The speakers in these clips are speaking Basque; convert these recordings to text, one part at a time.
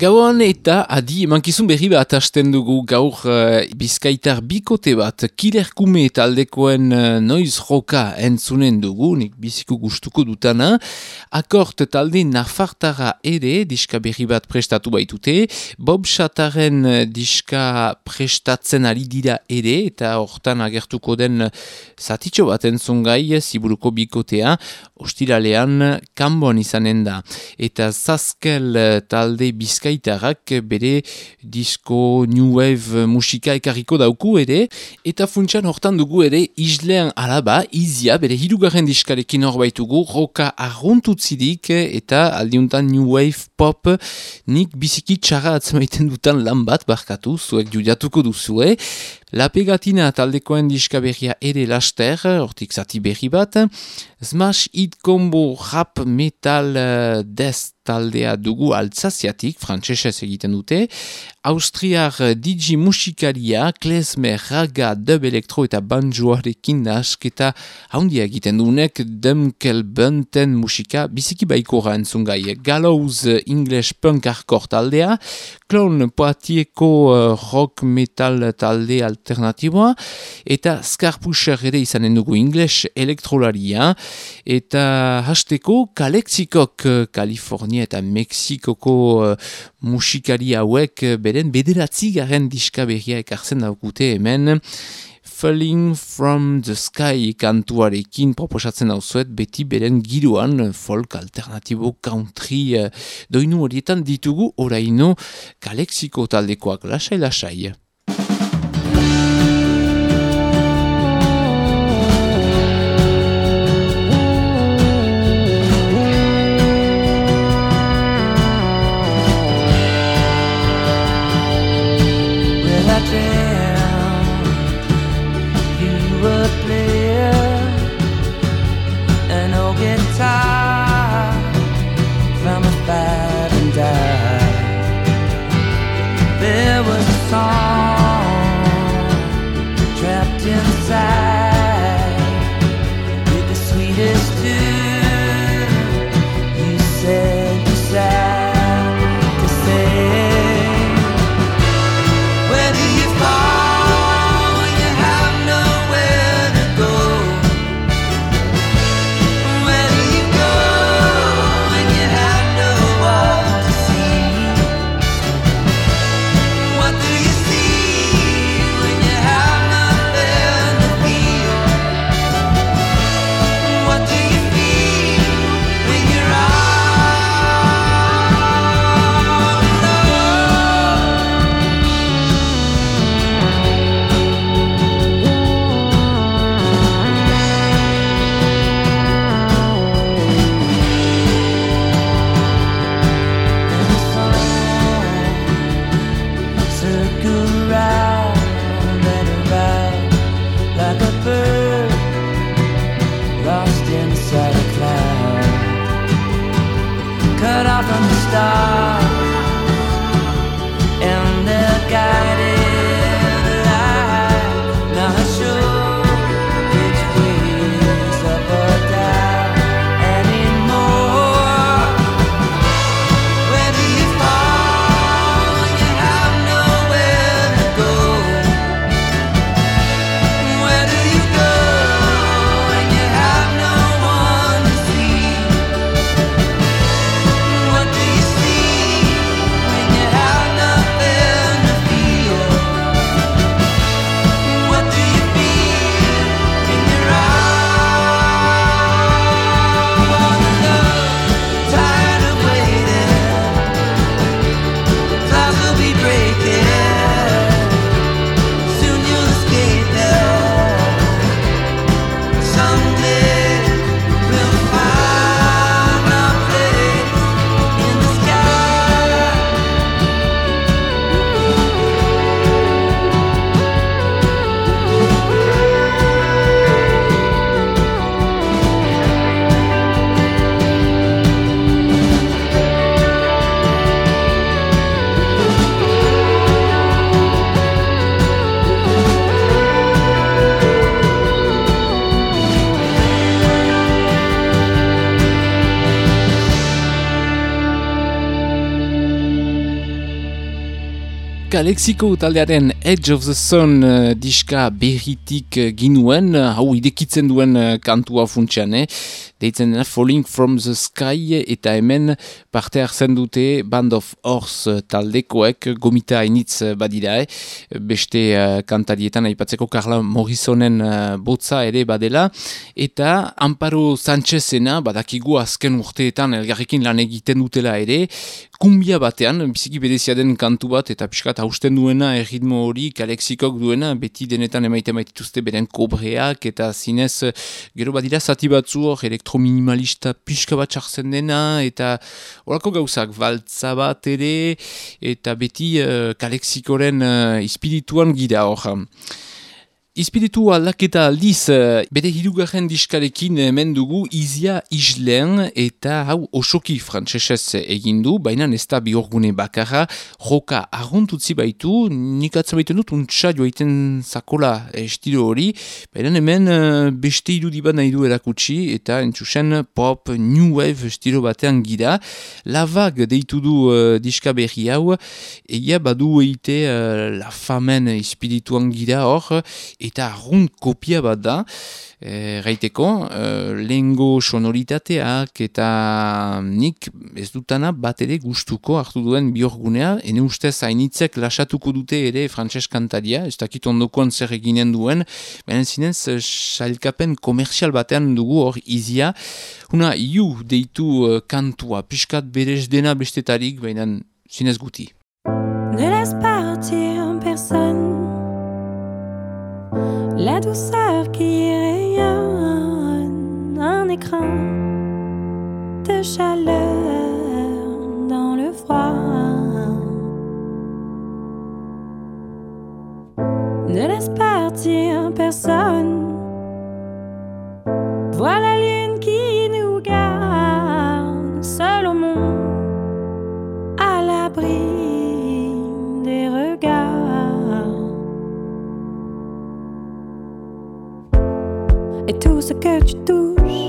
Gauan eta adi emankizun berri bat hasten dugu gaur uh, bizkaitar bikote bat kilerkume taldekoen uh, noiz joka entzunen dugu, nik biziko gustuko dutana. Akort talde nafartara ere diska berri bat prestatu baitute, Bob Shataren uh, diska prestatzen ari dira ere eta hortan agertuko den zatitxo bat entzun gai ziburuko bikotea, ostiralean kanboan izanen da. Eta zazkel talde bizkaitar bizkaitarrak bere disko New Wave musika ekarriko dauku ere, eta funtsan hortan dugu ere islean alaba, izia, bere hirugarren diskarekin horbaitugu, roka arruntutzidik eta aldiuntan New Wave pop nik biziki txara atzemaiten dutan lan bat barkatu, zuek judiatuko duzue, La pegatina taldekoen diskaberria ere laster, hortik zati berri bat. Smash Hit Combo Rap Metal uh, Death taldea dugu altzaziatik, frantsesez egiten dute. Austriar digi musikaria, klezme, raga, dub elektro eta banjoarekin nasketa haundia egiten duenek demkel benten musika biziki baikora entzun gai. Gallows English Punk Hardcore taldea, Clone Poatieko uh, rock metal talde alternatiboa, eta Scarpusher ere izanen dugu English elektrolaria, eta hasteko Kalexikok Kalifornia eta Mexikoko uh, musikari hauek beren bederatzi garen diska berria ekartzen daukute hemen Falling from the Sky kantuarekin proposatzen dauzuet beti beren giroan folk alternatibo country uh, doinu horietan ditugu oraino Kalexiko taldekoak lasai-lasai. southern star. Kalexiko taldearen Edge of the Sun uh, diska berritik uh, ginuen, hau idekitzen duen uh, kantua funtsian, eh? deitzen dena Falling from the Sky eta hemen parte hartzen dute Band of Horse taldekoek gomita hainitz badira, eh? beste uh, kantarietan aipatzeko Carla Morrisonen uh, botza ere badela, eta Amparo Sanchezena, badakigu azken urteetan elgarrekin lan egiten dutela ere, kumbia batean, biziki bedezia den kantu bat, eta piskat hausten duena, erritmo hori, kalexikok duena, beti denetan emaite maitituzte beren kobreak, eta zinez, gero badira zati batzu hor, elektrominimalista pixka bat txartzen dena, eta horako gauzak, baltza bat ere, eta beti uh, kalexikoren uh, ispirituan gira hor. Ispiritu aldaketa aldiz, eh, bere hirugarren diskarekin hemen dugu izia islen eta hau osoki frantsesez egin du, baina ez da bihorgune bakarra, joka arruntutzi baitu, nik atzamaiten dut untsa joaiten zakola estilo hori, baina hemen eh, beste irudiban nahi du erakutsi eta entzusen pop new wave estilo batean gira, lavag deitu du uh, diska berri hau, egia badu eite uh, la famen ispirituan gira hor, eta arrunt kopia bat da, e, gaiteko, e, lehengo sonoritateak eta nik ez dutana bat ere gustuko hartu duen biorgunea, ene ustez hainitzek lasatuko dute ere frantses kantaria, ez dakit ondokoan zer eginen duen, baina zinez, salkapen komersial batean dugu hor izia, una iu deitu uh, kantua, piskat berez dena bestetarik, baina zinez guti. Ne laisse partir personne la douceur qui rayonne, un écran de chaleur dans le froid. Ne laisse partir personne. Vois la lune qui Saca-te dos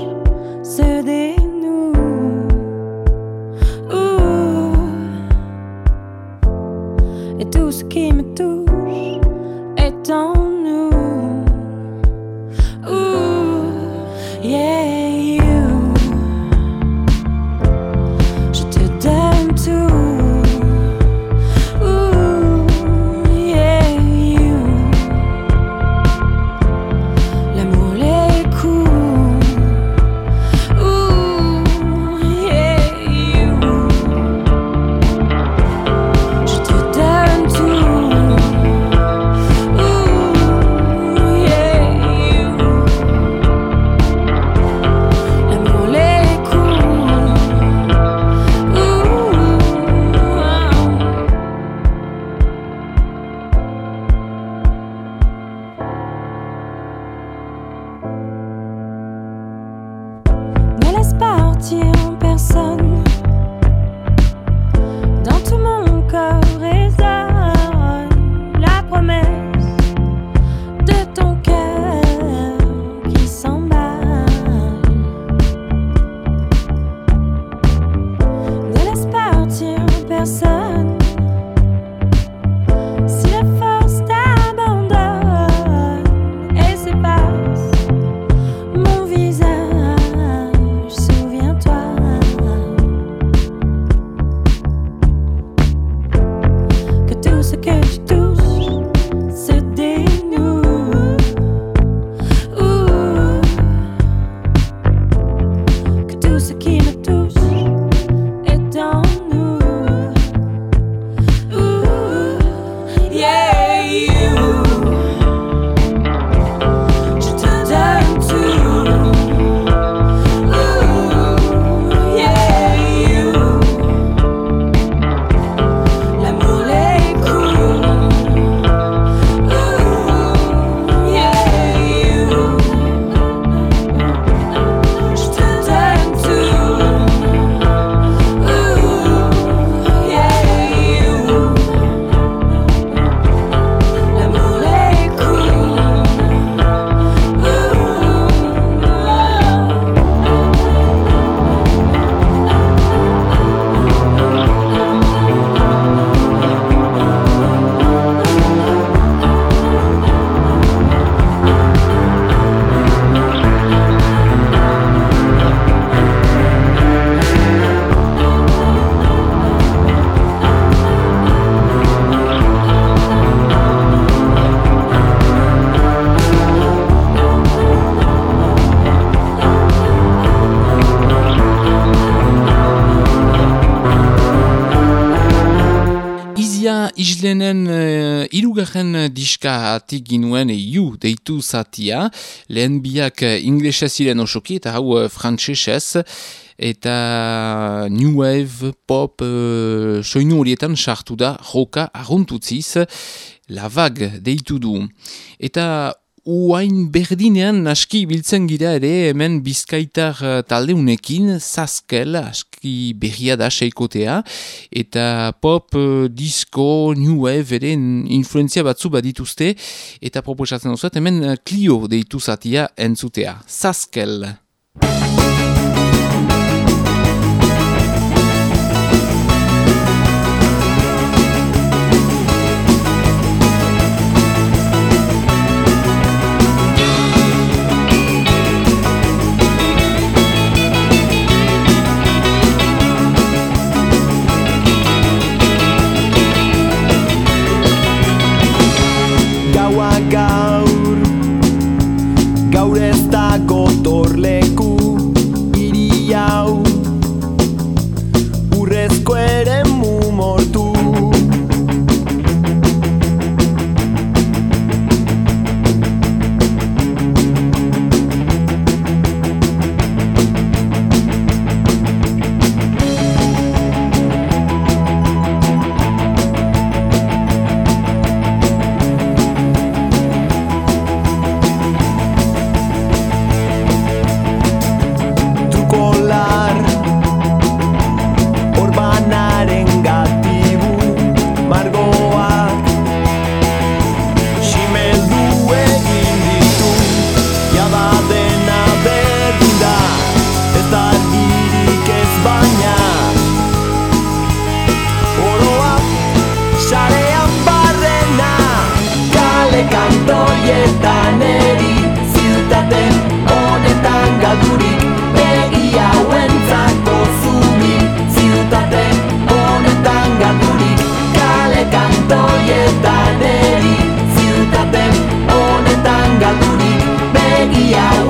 diska atik ginuen iu deitu zatia, lehen biak inglesa ziren osoki eta hau uh, frantsesez. Eta new wave, pop, uh, soinu horietan sartu da joka arruntutziz, la vague deitu du. Eta Uain berdinean aski biltzen gira ere hemen bizkaitar uh, taldeunekin zaskel aski berria da seikotea eta pop, uh, disco, new wave ere influenzia batzu badituzte eta proposatzen dut hemen uh, Clio deitu zatia entzutea. Zaskel! Yeah.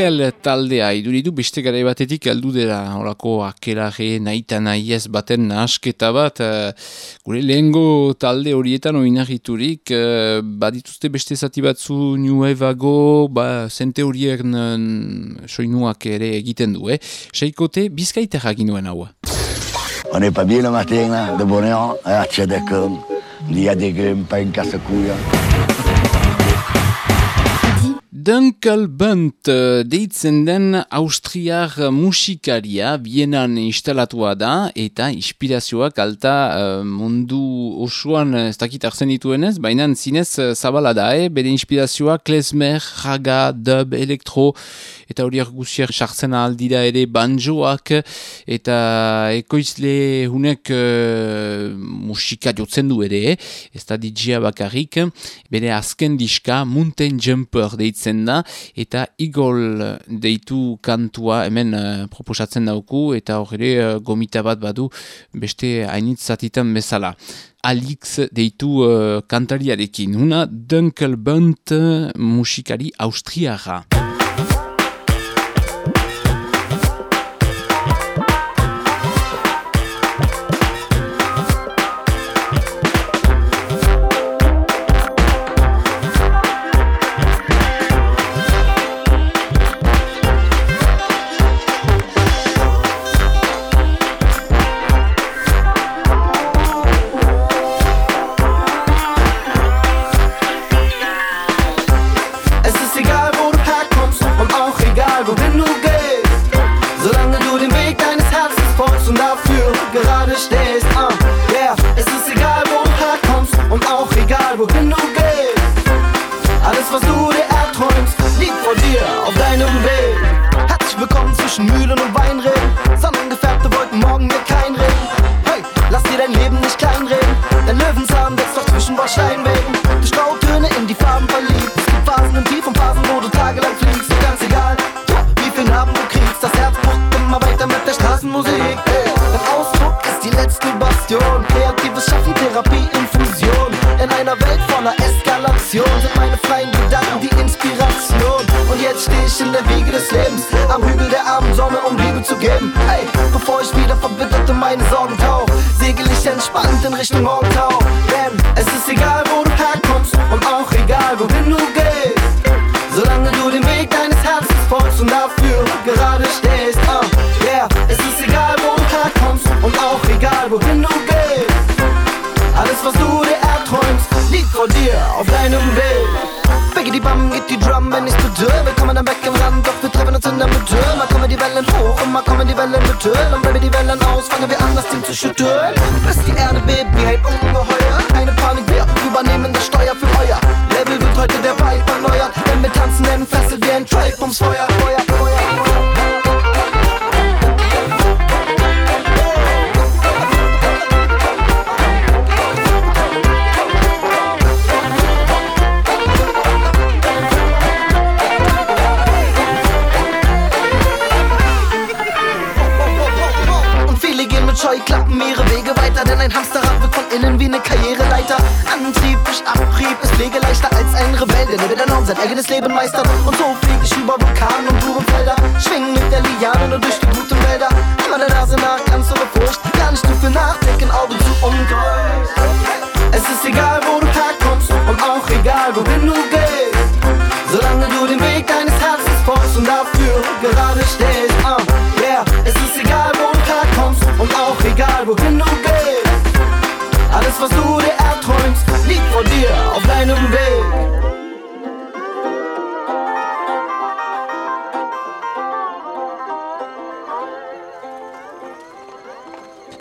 Zazkel taldea iduridu beste gara batetik aldu dela horako akelare naita nahi ez baten nahasketa bat uh, gure lehengo talde horietan oinarriturik uh, badituzte beste zati batzu nuevago ba, zente horiek soinuak ere egiten du eh? seikote bizkaiterra ginuen hau On n'est pas bien de bonheur, à Tchadakam, il y a des grumes, pas une casse-couille. Dunkel Bunt eh, deitzen den austriar musikaria bienan instalatua da eta inspirazioak alta uh, mundu osoan ez dakit arzen dituenez, baina zinez zabala da, eh? bere inspirazioa klezmer, raga, dub, elektro eta horiak guziak sartzen aldira ere banjoak eta ekoizle hunek uh, musika jotzen du ere, ez da digia bakarrik, bere azken diska Mountain Jumper deitzen da eta igol deitu kantua hemen uh, proposatzen dauku eta horre uh, gomita bat badu beste hainitz zatitan bezala. Alix deitu uh, kantariarekin, una Dunkelbunt musikari austriara. wohin du gehst. Alles, was du dir erträumst, liegt vor dir auf deinem Weg. Biggie die Bam, geht die Drum, wenn ich zu dir. Wir kommen dann weg im Land, doch wir treffen uns in der Mitte. Mal kommen die Wellen hoch und mal kommen die Wellen mit Und wenn wir die Wellen aus, fangen wir an, das Team zu schütteln. Bis die Erde bebt wie ein Ungeheuer. Keine Panik, wir übernehmen das Steuer für Feuer. Level wird heute der Vibe erneuert. Denn wir tanzen entfesselt wie ein Tribe ums Feuer. Feuer. sein eigenes Leben meistern. Und so flieg ich über Vulkanen und Blumenfelder, schwing mit der Liane nur durch die guten Wälder. Immer der Nase nach, ganz ohne Furcht, gar nicht zu viel nachdenken, Augen zu umgreust. Es ist egal, wo du herkommst und auch egal, wohin du gehst. Solange du den Weg deines Herzens folgst und dafür gerade stehst. Uh, yeah. Es ist egal, wo du herkommst und auch egal, wohin du gehst. Alles, was du dir erträumst, liegt vor dir auf deinem Weg.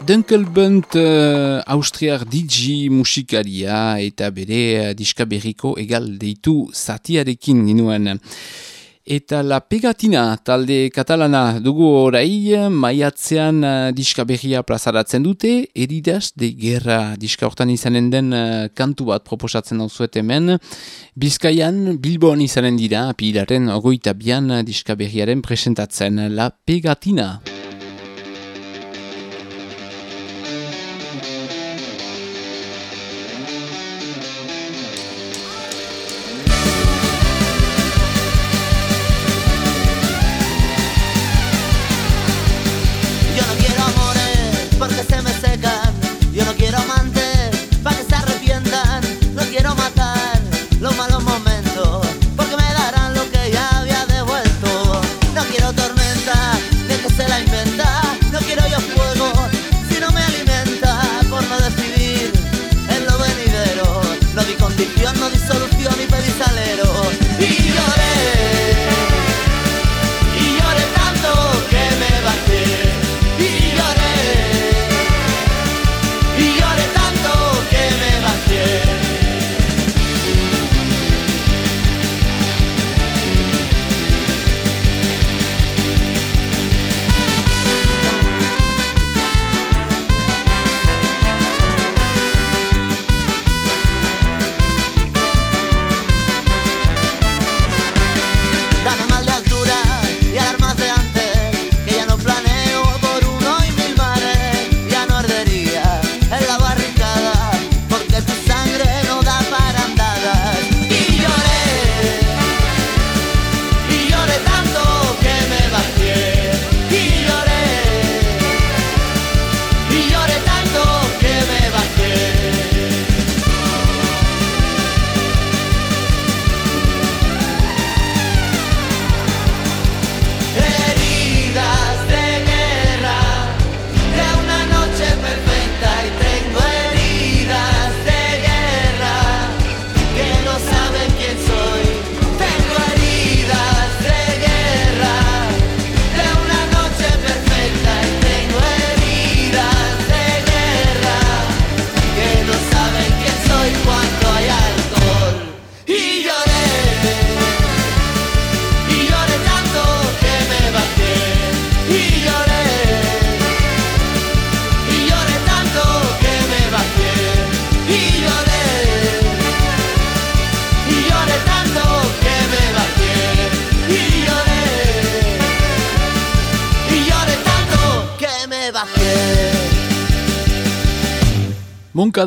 Dunkelbunt uh, austriar DJ musikaria eta bere uh, diska berriko egal deitu zatiarekin ginuen. Eta la pegatina talde katalana dugu orai maiatzean uh, diska berria plazaratzen dute, eridas de guerra diska hortan izanen den uh, kantu bat proposatzen hau zuet hemen. Bizkaian Bilboan izanen dira, apilaren ogoita bian diska berriaren presentatzen la pegatina.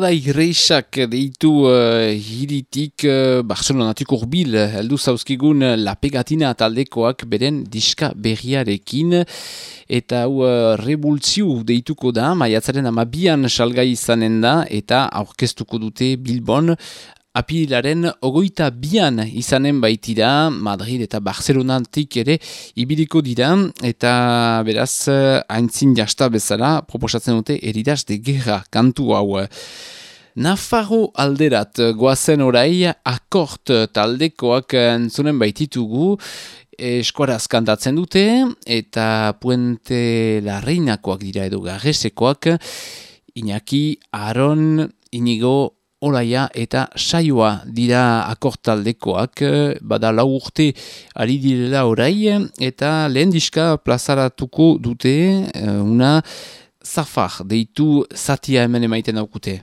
Monkada igreisak deitu uh, hiritik uh, Barcelonatik urbil heldu zauzkigun La Pegatina taldekoak beren diska berriarekin. Eta hau uh, rebultziu deituko da, maiatzaren amabian salgai izanen da eta aurkeztuko dute Bilbon Apilaren ogoita bian izanen baitira, Madrid eta Barcelonatik ere ibiliko dira, eta beraz haintzin jasta bezala proposatzen dute eridas de guerra kantu hau. Nafarro alderat goazen orai akort taldekoak entzunen baititugu, eskuaraz kantatzen dute, eta puente larreinakoak dira edo garresekoak, Iñaki, Aron, Inigo, Olaia eta saioa dira akortaldekoak, bada lau urte ari direla orai, eta lehen diska plazaratuko dute, eh, una zafar, deitu zatia hemen emaiten daukute.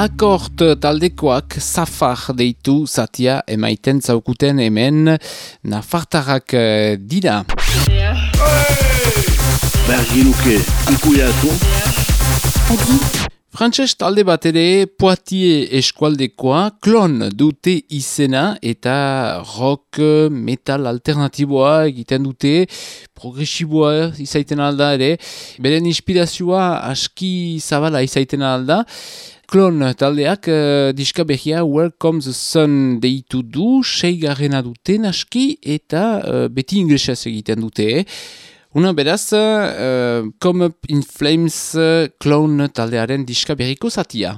Akort taldekoak zafar deitu zatia emaiten zaukuten hemen nafartarrak eh, dira. Behar ginuke ikuiatu, Frantses talde bat ere Poitiers eskualdekoa klon dute izena eta rock metal alternatiboa egiten dute progresiboa izaiten alda ere. Beren inspirazioa aski zabala izaiten alda Klon taldeak uh, diska behia Welcome the Sun deitu du, seigarrena dute naski eta uh, beti inglesaz egiten dute. Una beraz, uh, Come Up in Flames Clone taldearen diska berriko zatia.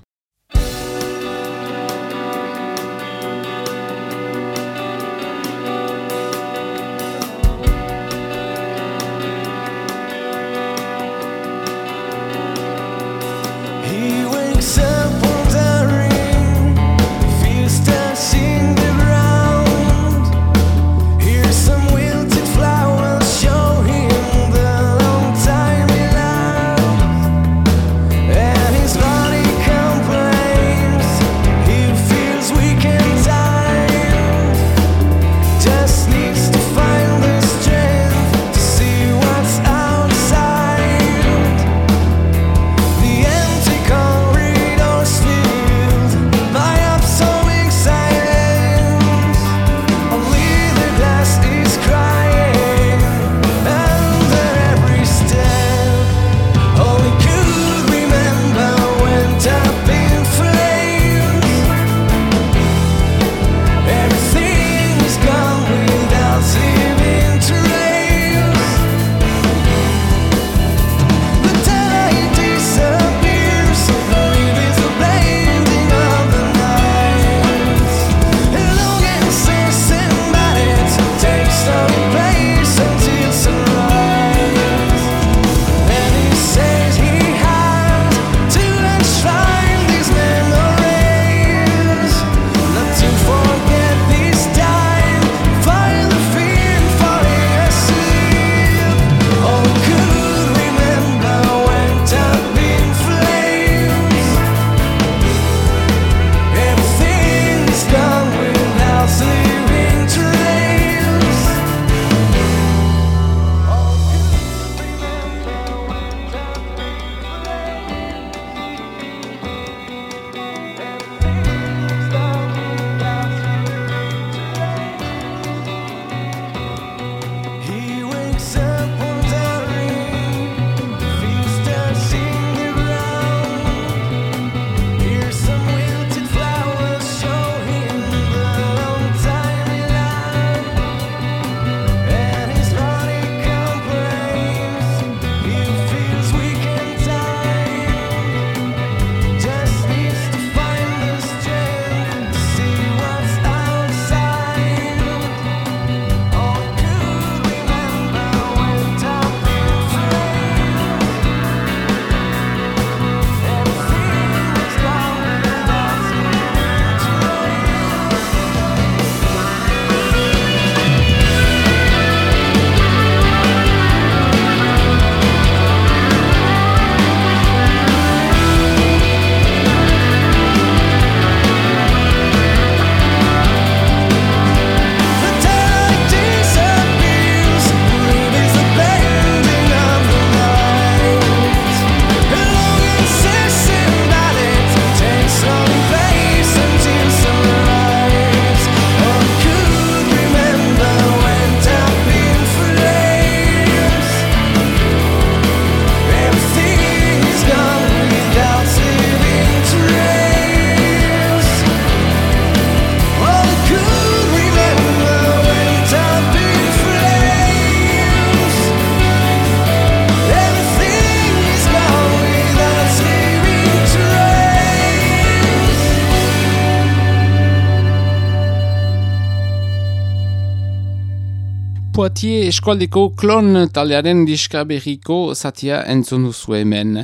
Poitier eskualdeko klon taldearen diska berriko zatia entzun duzu hemen.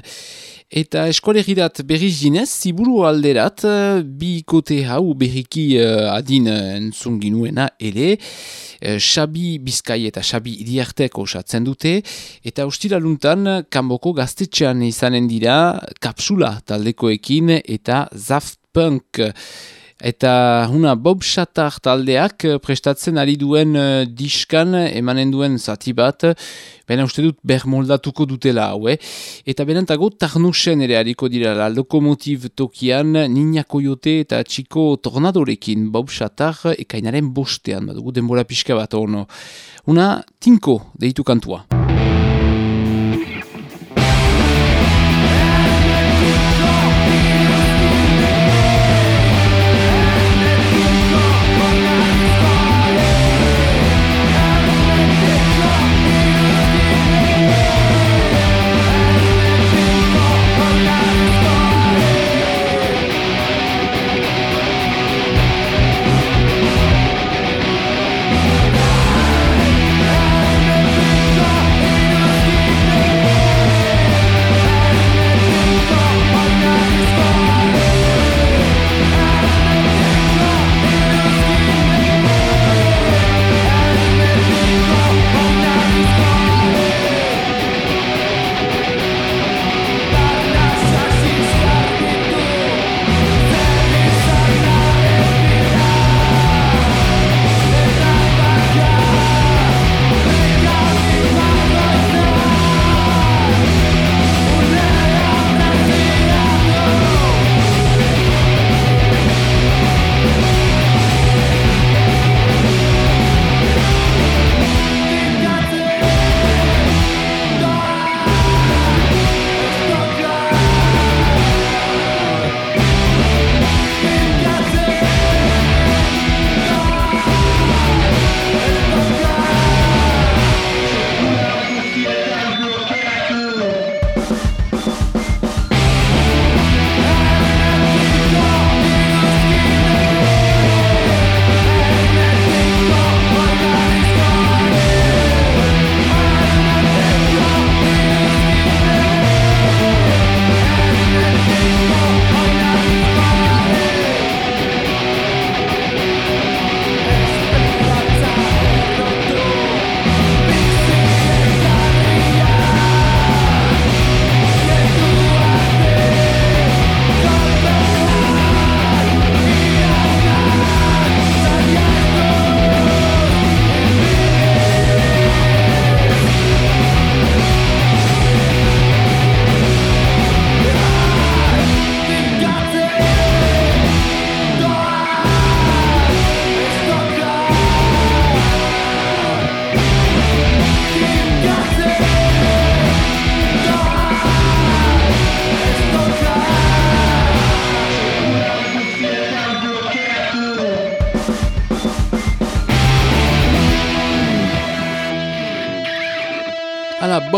Eta eskolegirat berriz ginez, ziburu alderat, eh, bi kote hau berriki uh, adin entzun ginuena ere, uh, Xabi Bizkai eta Xabi Idiartek osatzen dute, eta ustiraluntan kanboko gaztetxean izanen dira kapsula taldekoekin eta Zaft Punk. Eta huna Bob Shatar taldeak eh, prestatzen ari duen uh, diskan emanen duen zati bat, bena uste dut ber moldatuko dutela hau, eh? Eta benantago tarnusen ere hariko dira la lokomotiv tokian Nina Koyote eta Txiko Tornadorekin Bob Shatar ekainaren bostean, badugu denbora pixka bat ono. Una tinko deitu kantua.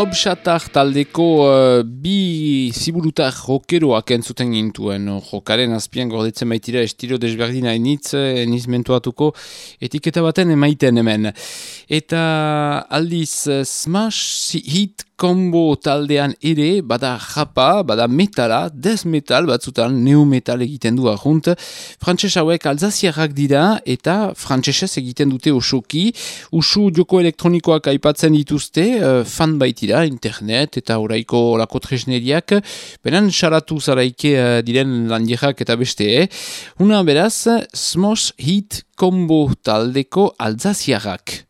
Bob Shatar taldeko uh, bi ziburutak jokeroak entzuten gintuen. Jokaren azpian gordetzen baitira estilo desberdina enitz, eniz mentuatuko etiketa baten emaiten hemen. Eta aldiz Smash Hit kombo taldean ere, bada japa, bada metala, des metal batzutan, neo metal egiten du ahunt. Frantses hauek alzaziarrak dira eta frantsesez egiten dute osoki. Usu joko elektronikoak aipatzen dituzte, uh, fan baitira, internet eta oraiko lako tresneriak. Benen saratu zaraike uh, diren landierak eta beste, eh? Una beraz, Smosh Hit kombo taldeko alzaziarrak.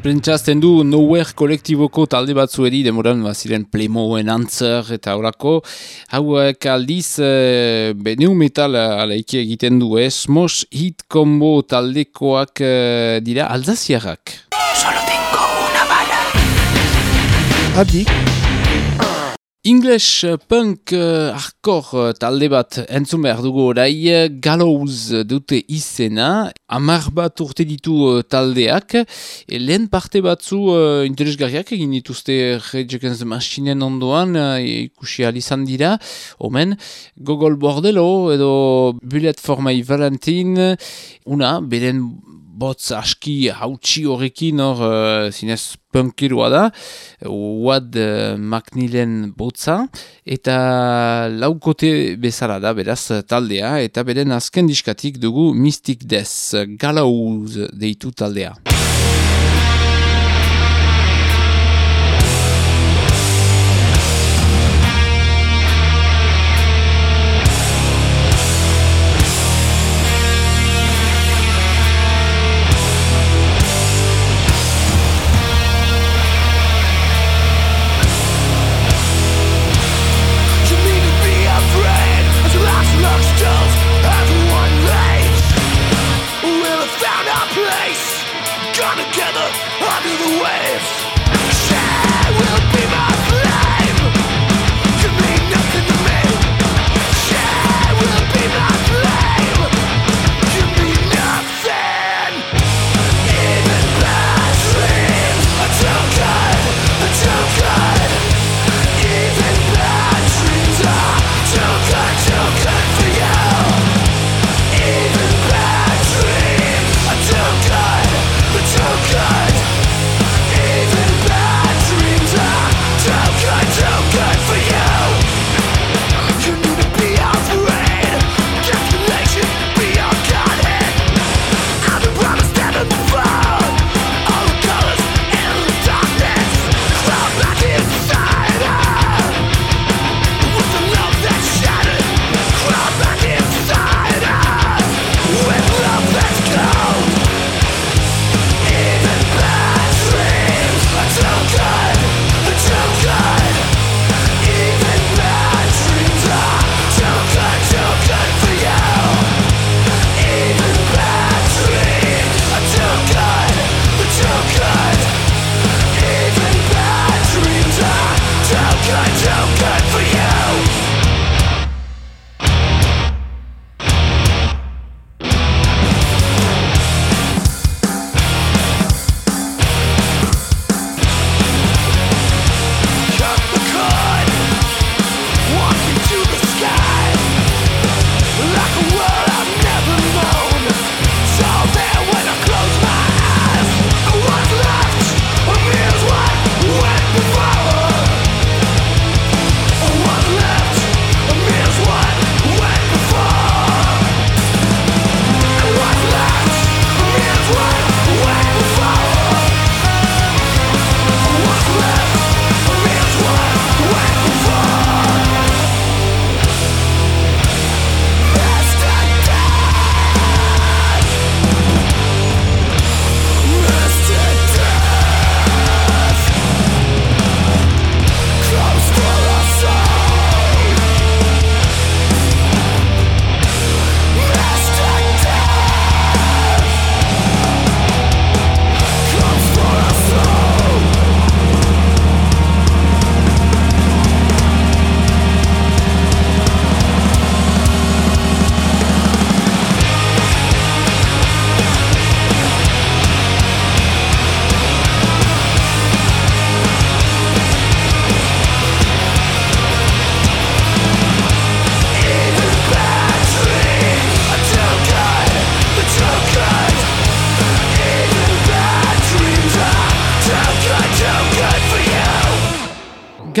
Hemen pentsazten du Nowhere kolektiboko talde batzueri demoran baziren Playmoen antzer eta horako. Hauek aldiz e, be, new metal alaike egiten du ez. Mos hit combo taldekoak e, dira alzaziarrak. Adik, English punk uh, hardcore talde bat entzun behar dugu orai Gallows dute izena, amar bat urte ditu uh, taldeak, e, lehen parte batzu uh, interesgarriak egin dituzte the Machinen ondoan, uh, ikusi alizan dira, omen, Gogol Bordelo edo Bullet for My Valentine, una, beren botz aski hautsi horrekin hor uh, zinez punkiroa da, Wad uh, McNeilen botza, eta laukote bezala da beraz taldea, eta beren azken diskatik dugu Mystic Death, Gallows deitu taldea.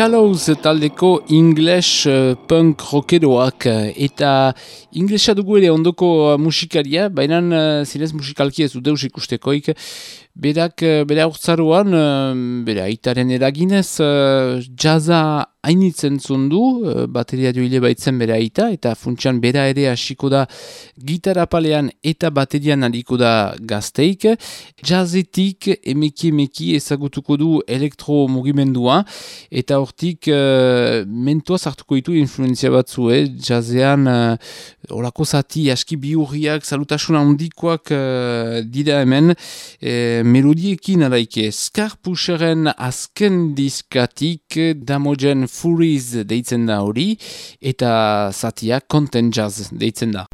Scallows taldeko English uh, punk rockeroak. Uh, eta inglesa dugu ere ondoko uh, musikaria, baina zinez musikalki ez du deus ikustekoik, berak, bere aurtzaruan, uh, bere aitaren eraginez, jaza hainitzen zundu, uh, bateria joile baitzen bere aita, eta funtsian bera ere hasiko da gitarra palean eta baterian aliko da gazteik. Jazetik emeki emeki ezagutuko du elektro eta hortik uh, mentua zartuko ditu influenzia batzu, eh? jazean uh, orako zati aski biurriak, salutasuna handikoak uh, dira hemen, eh, melodiekin araike Scar Pusheren azken diskatik Damogen Furies deitzen da hori eta zatia Content Jazz deitzen da.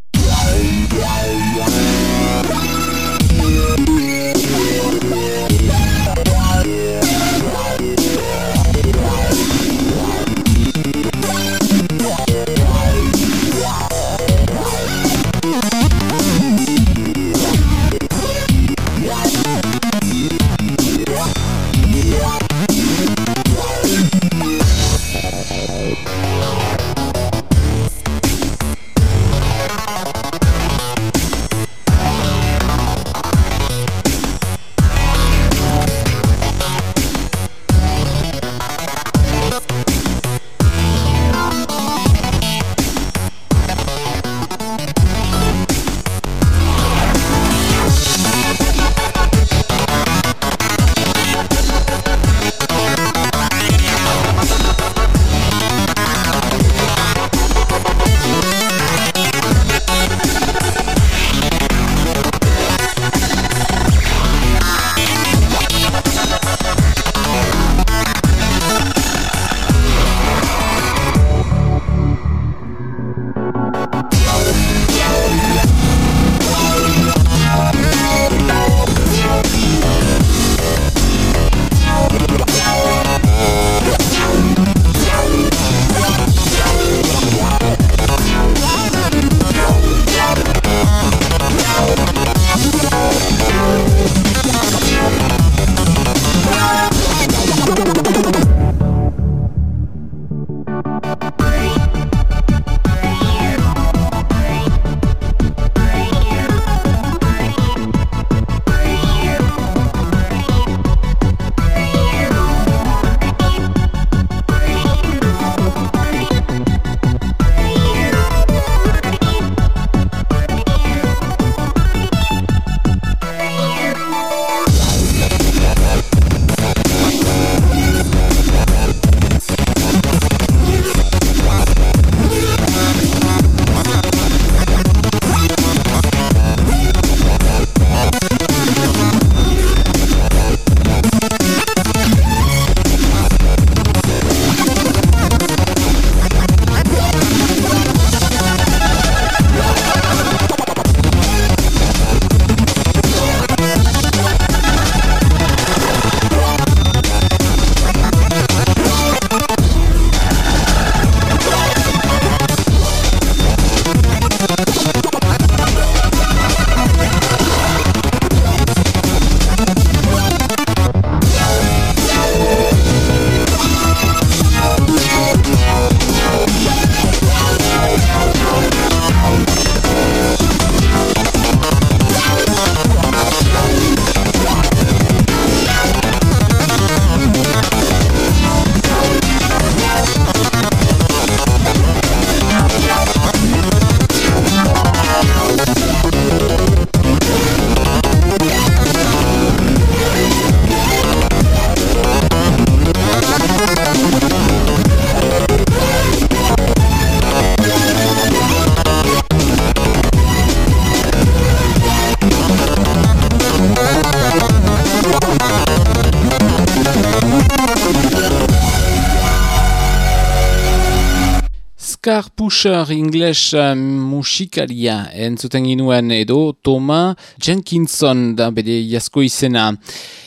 Pusher English uh, musikaria entzuten ginuen edo Toma Jenkinson da bede jasko izena.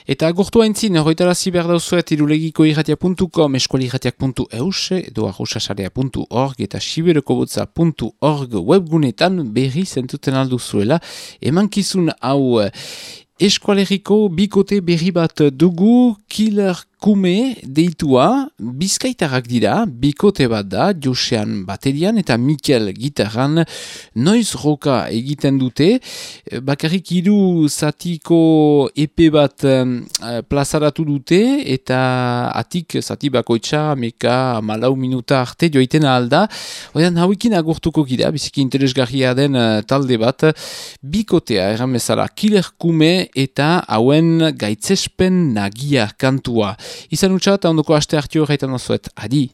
Eta agurtu haintzin, horretarazi behar dauzuet irulegiko irratia.com, eskualirratiak.eus edo arrosasarea.org eta siberokobotza.org webgunetan berri zentuten alduzuela. Eman kizun hau eskualeriko bikote berri bat dugu Killer kume deitua bizkaitarrak dira, bikote bat da, Josean baterian eta Mikel gitarran noiz roka egiten dute, bakarrik hiru zatiko epe bat um, plazaratu dute eta atik zati bakoitza meka malau minuta arte joiten alda, oian hauekin agurtuko gira, biziki interesgarria den uh, talde bat, bikotea erran bezala, kiler kume eta hauen gaitzespen nagia kantua. Izan utxa eta ondoko aste hartio gaitan ozuet. Adi!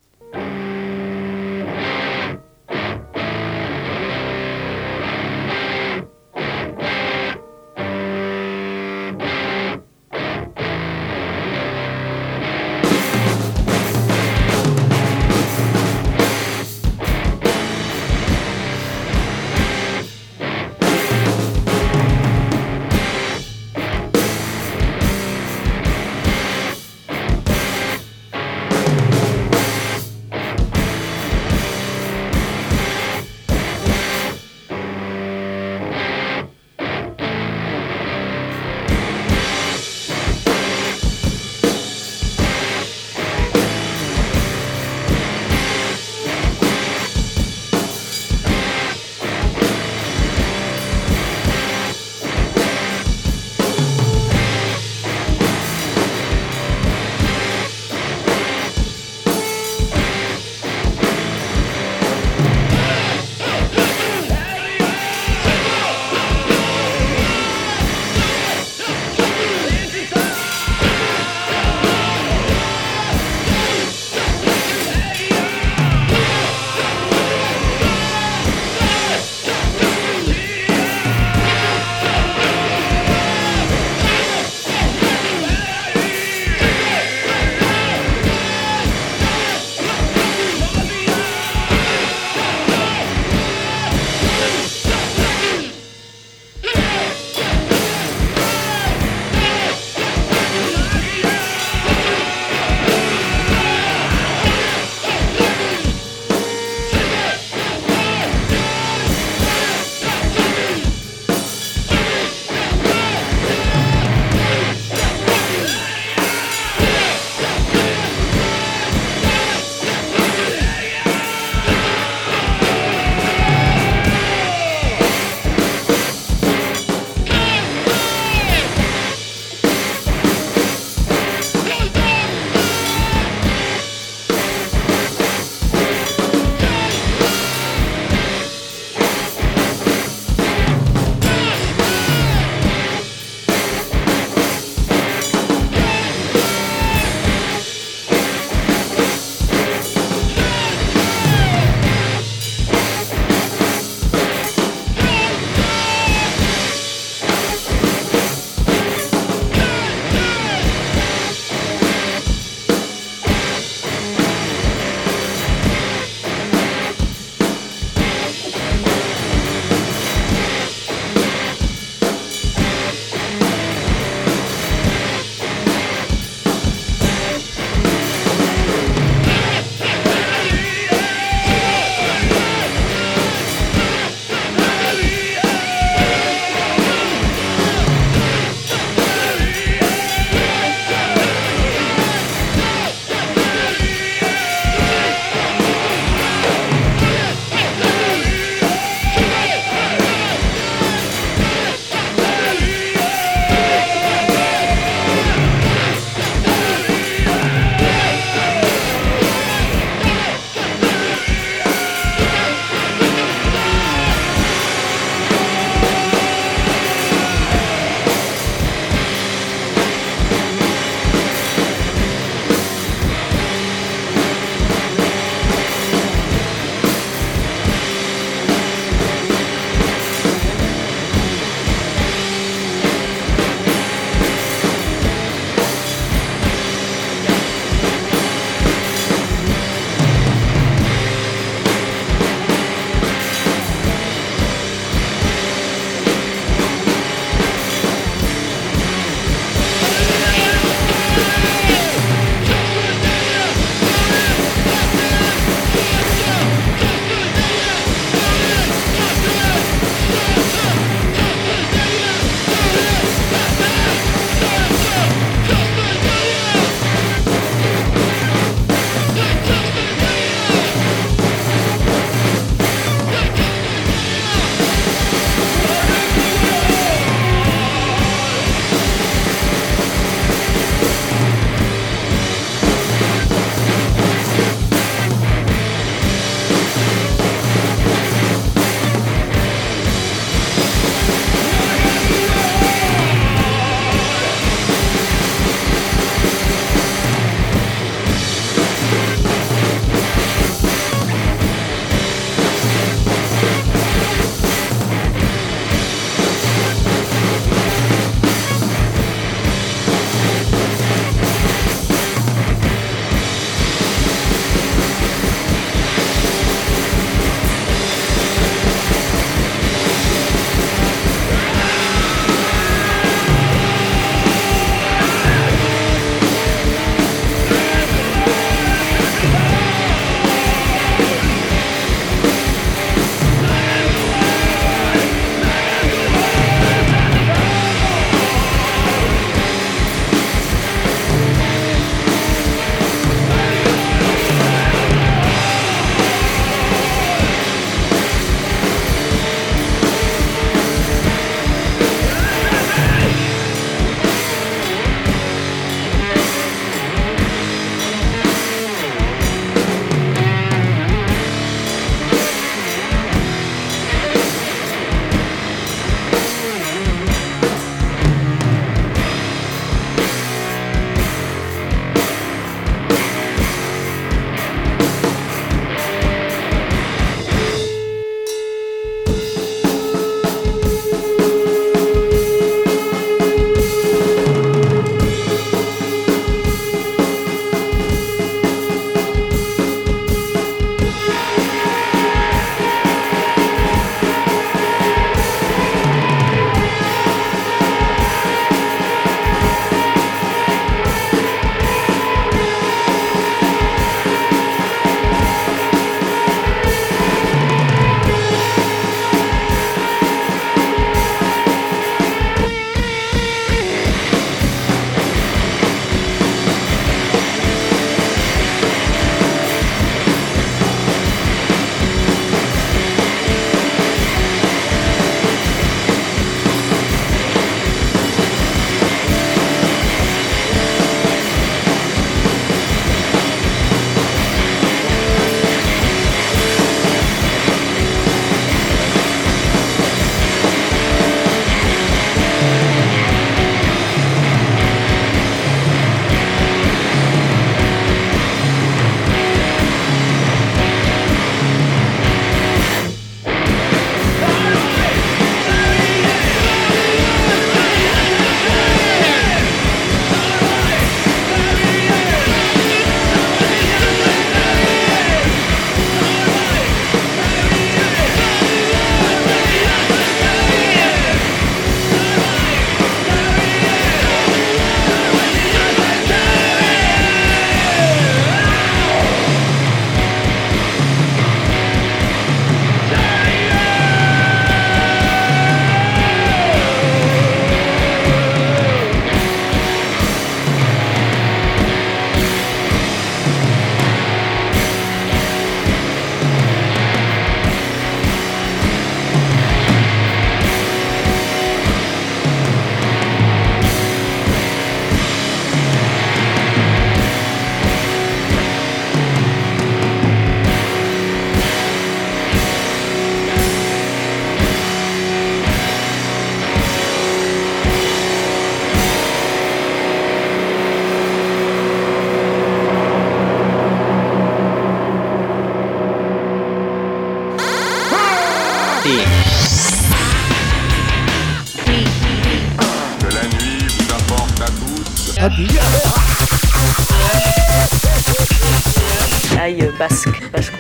basque. basque